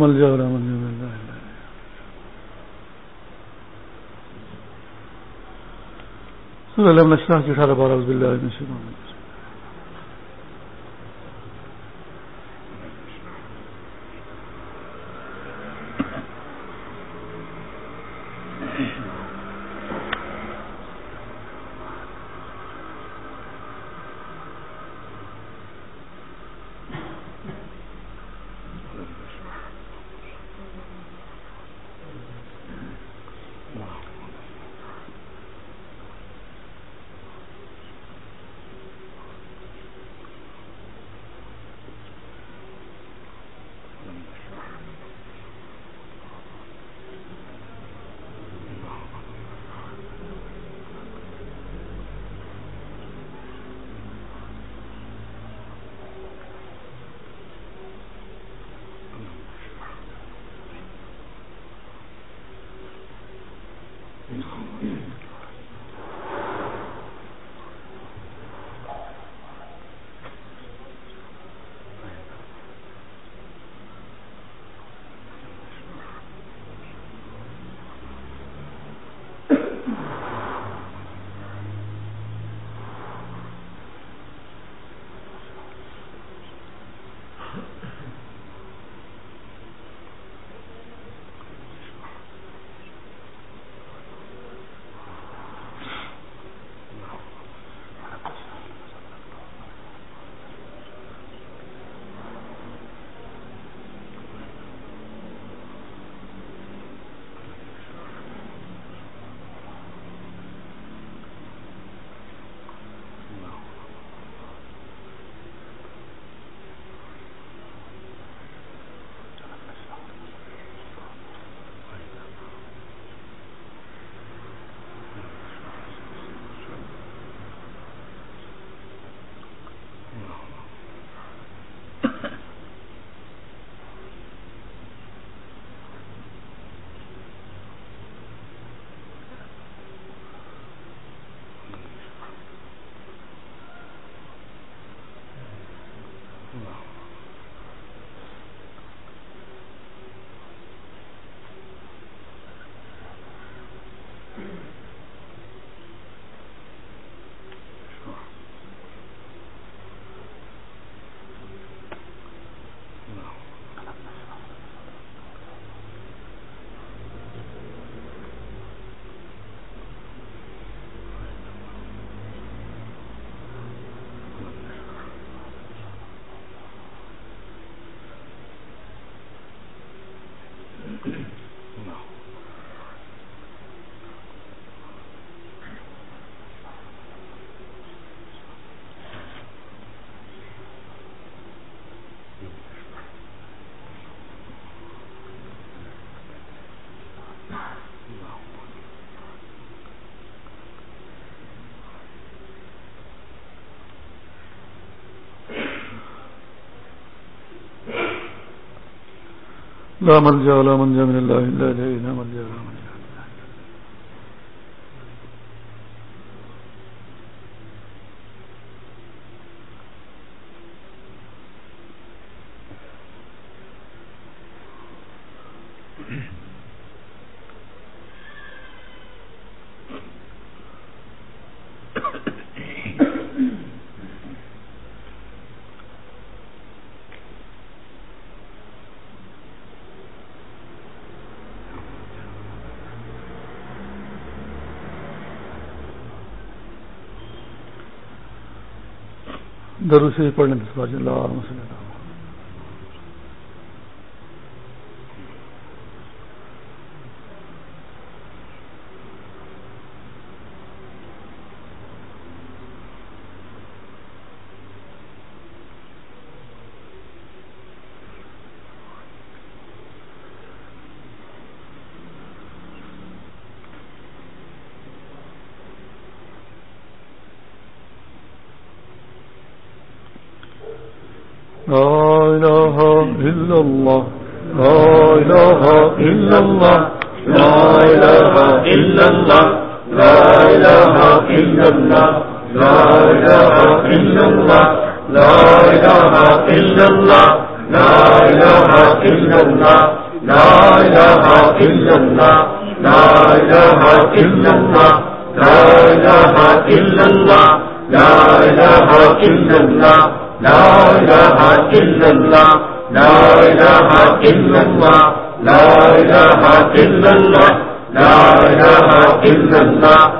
مل جاؤ رامل جاؤ مل جائے سورہ الشرح کی اٹھارہ بارہ بلّہ لا ملجا ولا منجا من الله الا اليه لا ملجا ولا منجا درو سے پڑھنے جی، اللہ مسلم الله لا إله إلا الله لا إله إلا الله لا إله إلا الله لا إله إلا الله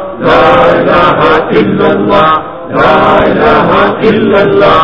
لا إله إلا الله لا إله إلا الله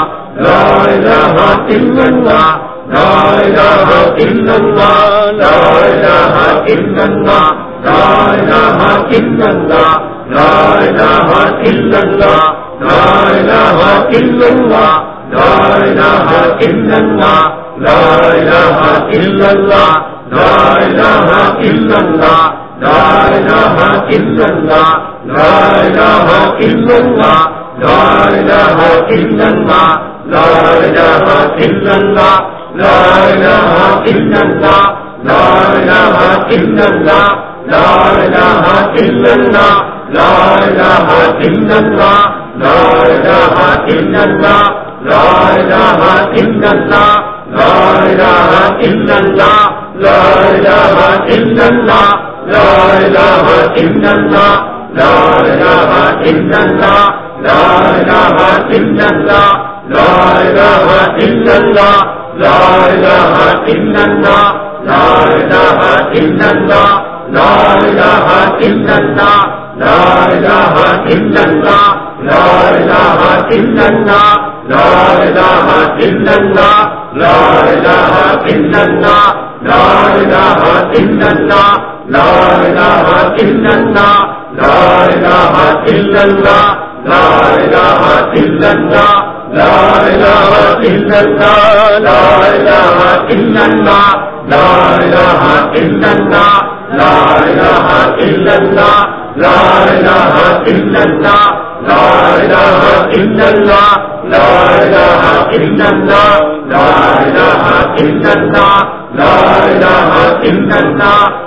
لا إله إلا الله لا إله إلا الله لا إله إلا الله لا إله إلا الله لا إله إلا الله لا إله إلا الله لا إله إلا الله لا إله إلا الله لا إله إلا الله لا إله إلا الله لا إله إلا الله لا إله إلا الله لا إله إلا الله لا إله إلا الله لا إله إلا الله لا إله إلا الله لا إله إلا الله لا إله إلا الله لا إله إلا الله لا إله إلا الله لا إله إلا الله لا إله إلا الله لا إله إلا الله لا إله إلا الله لا إله إلا الله لا إله إلا الله لا إله إلا الله لا إله إلا الله لا إله إلا الله لا إله إلا الله لا إله إلا الله لا إله إلا الله لا إله إلا الله لا إله إلا الله لا إله إلا الله لا لا لا لا لا لا لا لا لا لا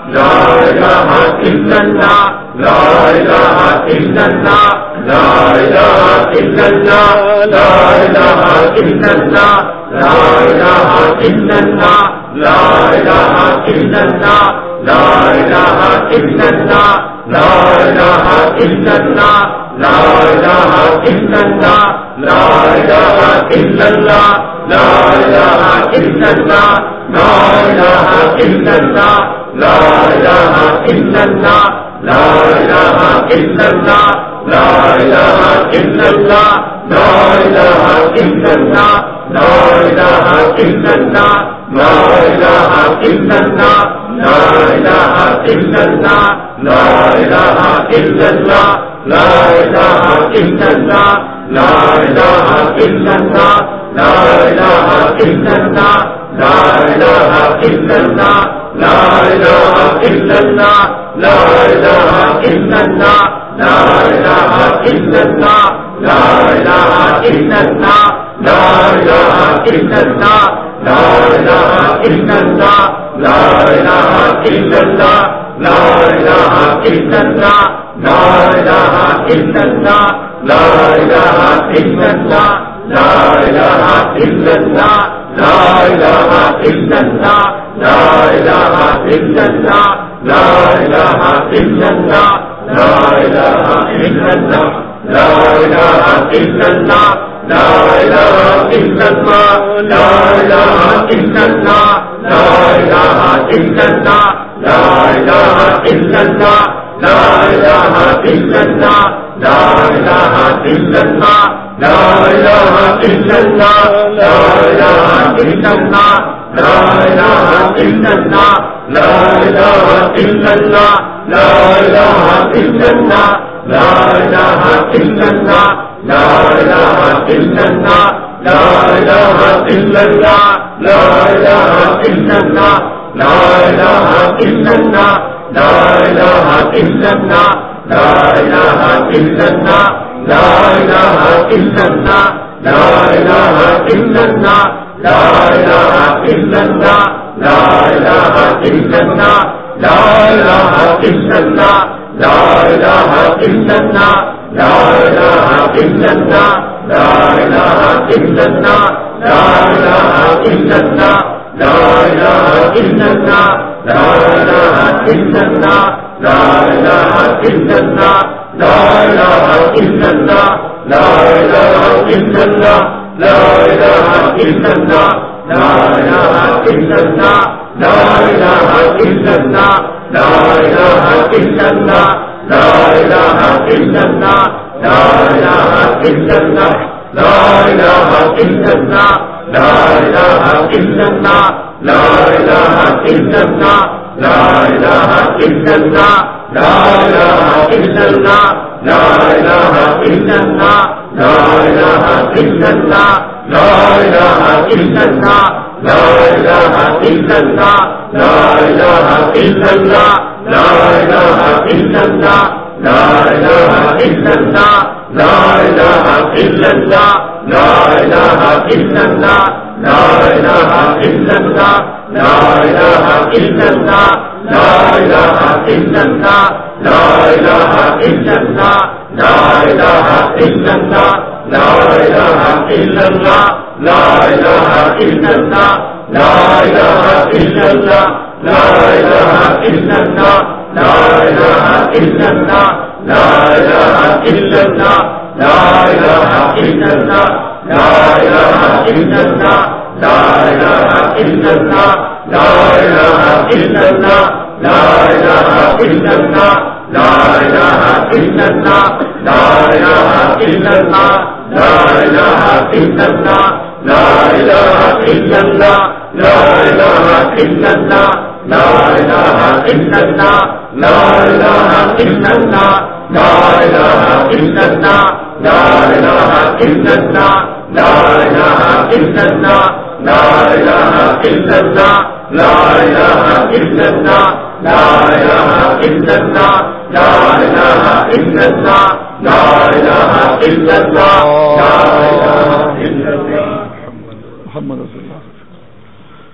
لا إله إلا الله لا إله إلا الله لا إله إلا الله لا إله إلا الله لا إله إلا الله لا إله إلا الله لا إله إلا الله لا إله إلا الله لا إله إلا الله لا إله إلا الله لا إله إلا الله لا إله إلا الله لا إله إلا الله لا إله إلا الله لا إله إلا الله لا إله إلا الله لا إله إلا الله لا إله إلا الله لا إله إلا الله لا إله إلا الله لا إله إلا الله لا إله إلا الله لا إله إلا الله لا إله إلا الله لا إله إلا الله لا إله إلا الله لا إله إلا الله لا إله إلا الله لا إله إلا الله لا إله إلا الله لا إله إلا الله لا إله إلا الله لا إله إلا الله لا إله إلا الله لا إله إلا الله لا إله لا إله إلا الله لا لا لا لا لا لا لا لا لا لا لا لا لا إله إلا لا إله لا إله إلا الله لا إله إلا الله لا إله إلا لا لا لا لا لا لا لا لا إله إلا الله لا إله إلا الله لا إله إلا الله لا إله إلا الله لا إله إلا الله لا إله إلا الله لا إله إلا الله لا إله إلا الله لا إله إلا الله لا إله إلا الله لا إله إلا الله لا إله إلا الله لا إله إلا الله لا إله إلا الله لا إله لا لا لا لا لا لا لا لا الله لا إله إلا الله لا إله إلا الله لا إله إلا الله لا إله إلا الله لا إله إلا الله لا إله إلا الله لا إله إلا الله لا إله إلا الله لا إله إلا الله لا إله إلا الله لا إله إلا الله لا إله إلا الله لا إله لا إله لا إله إلا الله لا لا لا لا لا لا لا لا لا لا لا الہ الا اللہ لا الہ الا اللہ لا الہ الا اللہ لا الہ الا اللہ لا الہ الا اللہ لا الہ الا اللہ لا الہ الا اللہ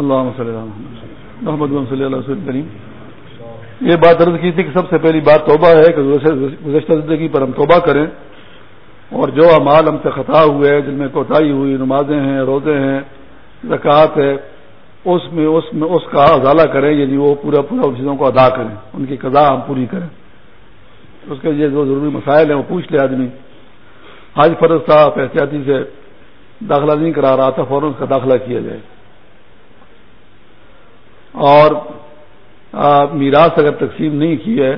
اللہ محمد صلی اللہ علیہ کریم یہ بات عرض کی تھی کہ سب سے پہلی بات توبہ ہے کہ گزشتہ زندگی پر ہم توبہ کریں اور جو امال ہم سے خطا ہوئے، جن میں کوتاہی ہوئی، نمازیں ہیں، روزے ہیں، زکوٰۃ ہے، اس میں اس میں اس کا ازالہ کریں یعنی وہ پورا پورا ان چیزوں کو ادا کریں، ان کی قضا ہم پوری کریں۔ اس کے لیے جو ضروری مسائل ہیں وہ پوچھ لے آدمی۔ حاج فرض صاحب احتیاطی سے داخلہ نہیں کرا رہا تھا، فوراً اس کا داخلہ کیا جائے۔ اور میراث اگر تقسیم نہیں کی ہے،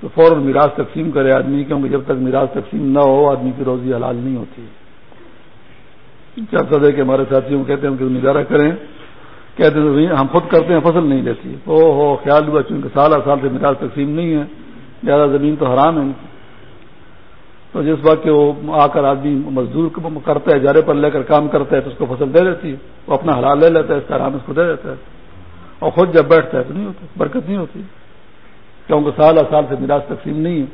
تو فوراً میراث تقسیم کرے آدمی، کیونکہ جب تک میراث تقسیم نہ ہو، آدمی کی روزی حلال نہیں ہوتی۔ چاہتا ہے کہ ہمارے ساتھیوں کہتے ہیں کہ نظارہ کریں۔ کہتے ہیں ہم خود کرتے ہیں، فصل نہیں لیتی۔ او ہو، خیال ہوا، چونکہ سال سال سے میراث تقسیم نہیں ہے، زیادہ زمین تو حرام ہے۔ تو جس وقت کہ وہ آ کر آدمی مزدور کرتا ہے اجارے پر لے کر کام کرتا ہے، تو اس کو فصل دے دیتی ہے۔ وہ اپنا حلال لے لیتا ہے، اس کا آرام اس کو دے دیتا ہے۔ اور خود جب بیٹھتا ہے تو نہیں ہوتا، برکت نہیں ہوتی۔ کیونکہ سال ہر سال سے میراث تقسیم نہیں ہے۔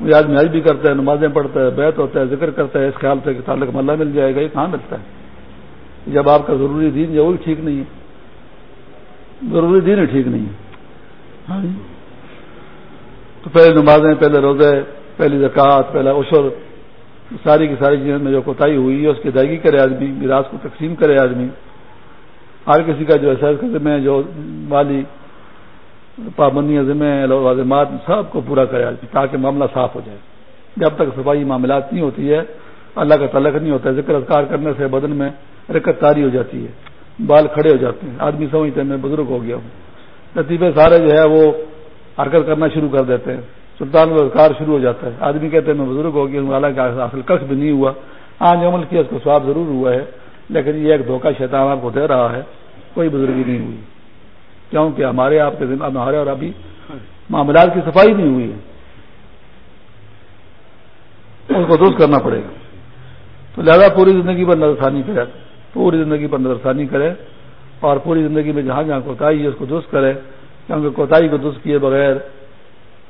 وہ آدمی حج بھی کرتا ہے، نمازیں پڑھتا ہے بیت ہوتا ہے، ذکر کرتا ہے، اس خیال سے کہ تعلق ملا مل جائے گا، یہ کہاں ملتا ہے؟ جب آپ کا ضروری دین جو وہی ٹھیک نہیں ہے۔ ضروری دین ہی ٹھیک نہیں ہے۔ ہاں جی۔ تو پہلے نمازیں، پہلے روزے، پہلی زکوٰۃ، پہلا اشر ساری کی ساری چیزوں میں جو کوتاہی ہوئی ہے، اس کی ادائیگی کرے آدمی، میراث کو تقسیم کرے آدمی۔ ہر کسی کا جو ایسا ذمہ ہے جو مالی پابندیاں ذمہ لازمات سب کو پورا کرے تاکہ معاملہ صاف ہو جائے۔ جب تک صفائی معاملات نہیں ہوتی ہے، اللہ کا تعلق نہیں ہوتا ہے، ذکر اذکار کرنے سے بدن میں رکت تاری ہو جاتی ہے، بال کھڑے ہو جاتے ہیں۔ آدمی سمجھتے ہیں، میں بزرگ ہو گیا ہوں۔ لطیفے سارے جو ہے وہ حرکت کرنا شروع کر دیتے ہیں۔ سلطان و اذکار شروع ہو جاتا ہے۔ آدمی کہتے ہیں، میں بزرگ ہو گیا ہوں، حالانکہ حاصل کخ بھی نہیں ہوا۔ آج عمل کیا، اس کو سواب ضرور ہوا ہے۔ لیکن یہ ایک دھوکہ شیطان آپ کو دے رہا ہے، کوئی بزرگی نہیں ہوئی۔ کیونکہ ہمارے آپ کے ہمارے اور ابھی معاملات کی صفائی نہیں ہوئی ہے۔ اس کو درست کرنا پڑے گا۔ تو لہذا پوری زندگی پر نظر ثانی کرے۔ پوری زندگی پر نظر ثانی کرے۔ اور پوری زندگی میں جہاں جہاں کوتاہی ہے، اس کو درست کرے۔ کیونکہ کوتاہی کو درست کیے بغیر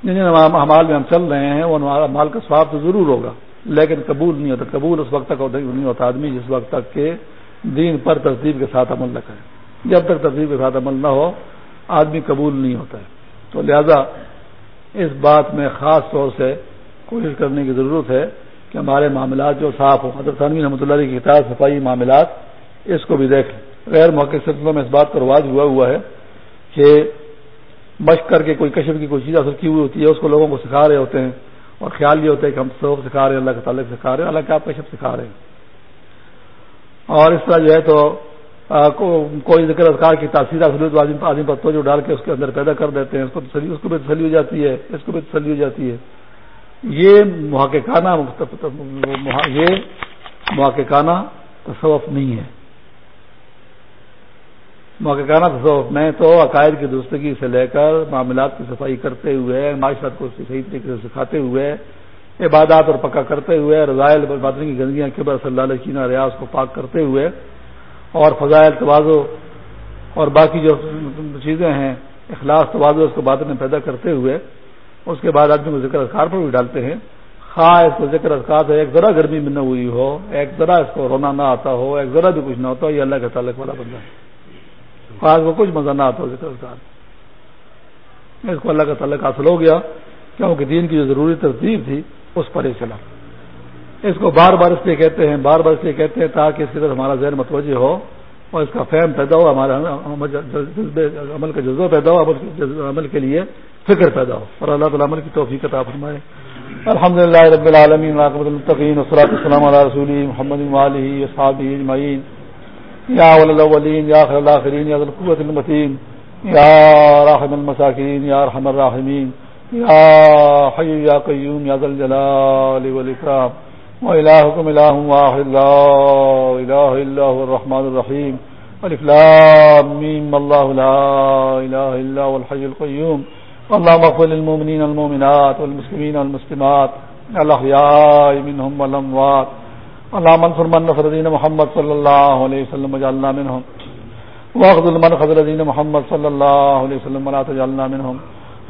جن جن حمال میں ہم چل رہے ہیں، وہ مال کا سواب تو ضرور ہوگا۔ لیکن قبول نہیں ہوتا، قبول اس وقت تک نہیں ہوتا آدمی جس وقت تک کہ دین پر ترتیب کے ساتھ عمل نہ کرے۔ جب تک ترتیب کے ساتھ عمل نہ ہو، آدمی قبول نہیں ہوتا ہے۔ تو لہذا اس بات میں خاص طور سے کوشش کرنے کی ضرورت ہے کہ ہمارے معاملات جو صاف ہوں۔ حضرت ثانوی رحمۃ اللہ علیہ کی کتاب صفائی معاملات، اس کو بھی دیکھیں۔ غیر موقع سلسلوں میں اس بات کا رواج ہوا ہوا ہے کہ مشق کر کے کوئی کشف کی کوئی چیز حاصل کی ہوئی ہوتی ہے، اس کو لوگوں کو سکھا رہے ہوتے ہیں۔ اور خیال یہ ہوتا ہے کہ ہم سبق سکھا رہے ہیں، اللہ کے تعلق سکھا رہے ہیں اللہ کے آپ کشف سکھا رہے ہیں۔ اور اس طرح جو ہے تو کوئی ذکر اذکار کی تاثیر حاصل آدمی پتوں جو ڈال کے اس کے اندر پیدا کر دیتے ہیں، اس کو تسلی اس کو بھی تسلی ہو جاتی ہے، اس کو بھی تسلی ہو جاتی ہے۔ یہ محققانہ یہ محققانہ تصوف نہیں ہے۔ محققانہ تصوف میں تو عقائد کی درستگی سے لے کر معاملات کی صفائی کرتے ہوئے، معاشرت کو صحیح طریقے سے سکھاتے ہوئے، عبادات اور پکا کرتے ہوئے، رضائل بادری کی گندگیاں صلی اللہ علیہ چینہ ریاض کو پاک کرتے ہوئے، اور فضائل، توازو اور باقی جو چیزیں ہیں، اخلاص، توازو، اس کو بعد میں پیدا کرتے ہوئے، اس کے بعد آدمی کو ذکر اذکار پر بھی ڈالتے ہیں۔ خواہ اس کو ذکر اذکار سے ایک ذرا گرمی میں نہ ہوئی ہو، ایک ذرا اس کو رونا نہ آتا ہو، ایک ذرا بھی کچھ نہ ہوتا ہو، یہ اللہ کے تعلق والا بندہ ہے۔ خواہ کو کچھ مزہ نہ آتا ہو ذکر اذکار اس کو اللہ کا تعلق حاصل ہو گیا کیونکہ دین کی جو ضروری ترتیب تھی، اس پر ہی چلا۔ اس کو بار بار اس لیے کہتے ہیں، بار بار اس لیے کہتے ہیں تاکہ اس کی طرف ہمارا ذہن متوجہ ہو اور اس کا فہم پیدا ہو، ہمارا عمل کا جذبہ پیدا ہو، عمل کے لیے فکر پیدا ہو۔ اور اللہ تعالیٰ عمل کی توفیق عطا فرمائے۔ الحمد للہ رب العالمین المطقین وصلاۃ رسول محمد علیہ صحاب اجمعین۔ یا الاولین یا خیر الاخرین یا القوت المتین یا راحم المساکین یا رحم الراحمین یا حی یا قیوم یا ذا الجلال والاکرام وإلهكم إله واحد، لا إله إلا هو الرحمن الرحيم. والإفلام ميم الله لا إله إلا هو الحي القيوم. اللهم اغفر للمؤمنين المؤمنات والمسلمين والمسلمات، الأحياء منهم والأموات. اللهم انصر من نصر دين محمد صلى الله عليه وسلم وجعلنا منهم واخذل من خذل دين محمد صلى الله عليه وسلم ولا تجعلنا منهم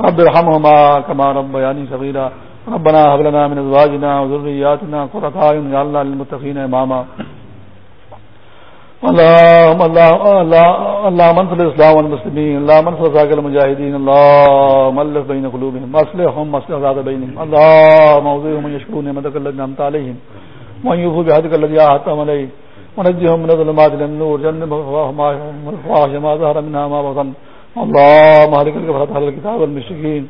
رب ارحمهما كما ربياني صغيرا ربنا هب لنا من ازواجنا وذرياتنا قرة اعين واجعلنا للمتقين اماما. اللهم اللهم انصر الاسلام والمسلمين اللهم انصر ساق المجاهدين اللهم الف بين قلوبهم اصلحهم اصلح ذات بينهم اللهم اوزعهم من يشكرون نعمتك التي انعمت عليهم وان يوفوا بعهدك الذي عاهدتهم عليه ونجهم من الظلمات النور. جنبهم الفواحش ما ظهر منها ما بطن. اللهم اهلك الكفرة اهل الكتاب والمشركين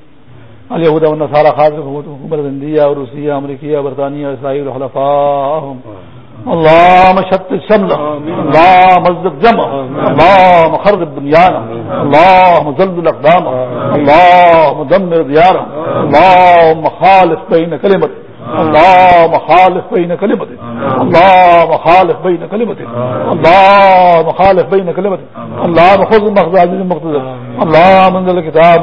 اليهود والنصارى خاص حکومت الهندية وروسية وامريكية وبريطانية واسرائيل وحلفائهم اللهم شتت شمله اللهم ازدق جمعه اللهم خرب بنيانه اللهم زلزل اقدامه اللهم دمر دياره اللهم خالف بين كلمته اللهم خالف بين كلمته اللهم خالف بين كلمته اللهم خالف بين كلمته اللهم خذ مخذ عزيز المقتدر اللهم انزل الكتاب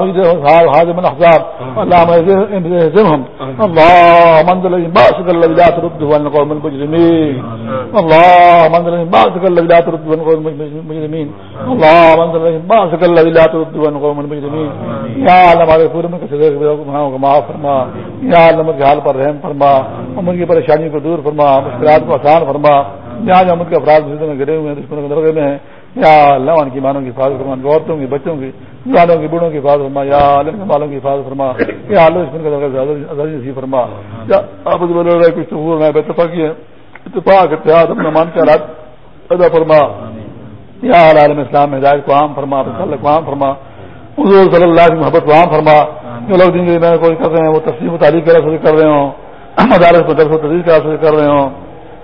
هذا من الاحزاب اللهم اهزمهم اللهم انزل باسك الذي لا ترده عن القوم المجرمين. اللهم انزل باسك الذي لا ترده عن القوم المجرمين. اللهم انزل باسك الذي لا ترده عن المجرمين. يا الله ہمارے پورے میں کسی کو معاف فرما. یا اللہ کے حال پر رحم فرما. امن کی پریشانی کو دور فرما، مشکلات کو آسان فرما۔ جہاں جہاں امن کے افراد میں گرے ہوئے ہیں، دشمنوں کے درگے میں ہیں، یا اللہ ان کی مانوں کی حفاظت فرما عورتوں کی، بچوں کی جانوں کی، بوڑھوں کی حفاظت فرما، یا عالم کے بالوں کی حفاظت فرما۔ یا اللہ دشمن کے درگاہ نصیب فرما۔ آپ بول رہے، کچھ تو میں بے اتفاقی ہے اتفاق، اتحاد، اپنا مان کے حالات ادا فرما۔ یا عالم اسلام ہدایت کو عام فرما اللہ کو عام فرما۔ حضور صلی اللہ کی محبت کو عام فرما۔ جو لوگ دن میں کوئی کر رہے ہیں، وہ تفصیل و تعلیم کر رہے ہوں۔ مدارس کو درس و تدریس کے حاصل کر رہے ہوں،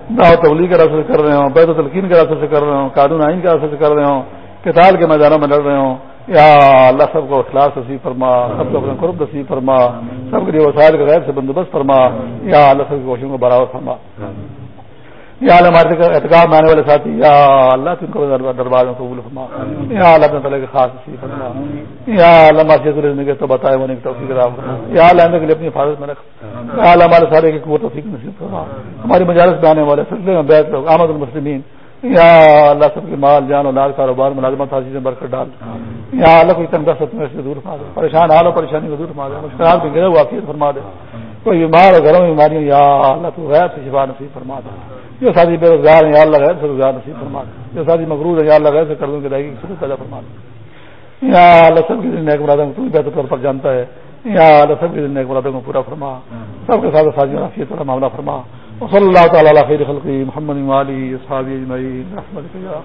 دعوت تبلیغ کے حاصل کر رہے ہوں، بیت و تلقین کے حاصل کر رہے ہوں، قانون آئین کے حاصل سے کر رہے ہوں کتاب کے میدانوں میں لڑ رہے ہوں۔ یا اللہ سب کو اخلاص نصیب فرما، سب کو اپنے قرب نصیب فرما، سب کے لیے وسائل کے غیر سے بندوبست فرما۔ یا اللہ سب کی کوششوں کو برابر فرما۔ یا اللہ ہمارے اعتکاب میں آنے والے ساتھی، یا اللہ تم کو دربار میں قبول فرما۔ یا اللہ اپنے طلب کے خاص نصیب فرما۔ یا اللہ مسجد الزندگی کے تو بتائے ہونے کی توفیق رام رہا یا اللہ کے لیے اپنی حفاظت میں رکھ۔ یا اللہ ہمارے سارے کی قوت توفیق نصیب فرما۔ ہماری مجالس میں آنے والے سلسلے میں بیت لوگ، آمد المسلمین۔ یا اللہ سب کے مال، جان اور لال کاروبار، ملازمت حاصل میں برکت ڈال۔ یا اللہ کوئی تنگا ست میں سے دور فرما دے۔ پریشان حال و پریشانی کو دور فرما دے۔ مشکلات کے گرے واقعیت فرما دے۔ کوئی بیمار اور گھروں میں بیماریاں یا اللہ، تو غیر سے شفا نصیب فرما دے۔ جو شادی بے روزگار ہیں، یا اللہ، غیر سے روزگار نصیب فرما دے۔ جو شادی مقروض ہے یا اللہ، غیر سے قرضوں کی ادائیگی کی پیدا فرما دے۔ یا اللہ، سب کی نیک مرادوں کو بہتر طور پر جانتا ہے۔ یا اللہ، سب کی نیک مرادوں کو پورا فرما۔ سب کے ساتھ سازی رافیت والا معاملہ فرما۔ وصلی اللہ تعالی علی خیر خلقی محمد علی اصحابی اجمعین۔ رحمتک یا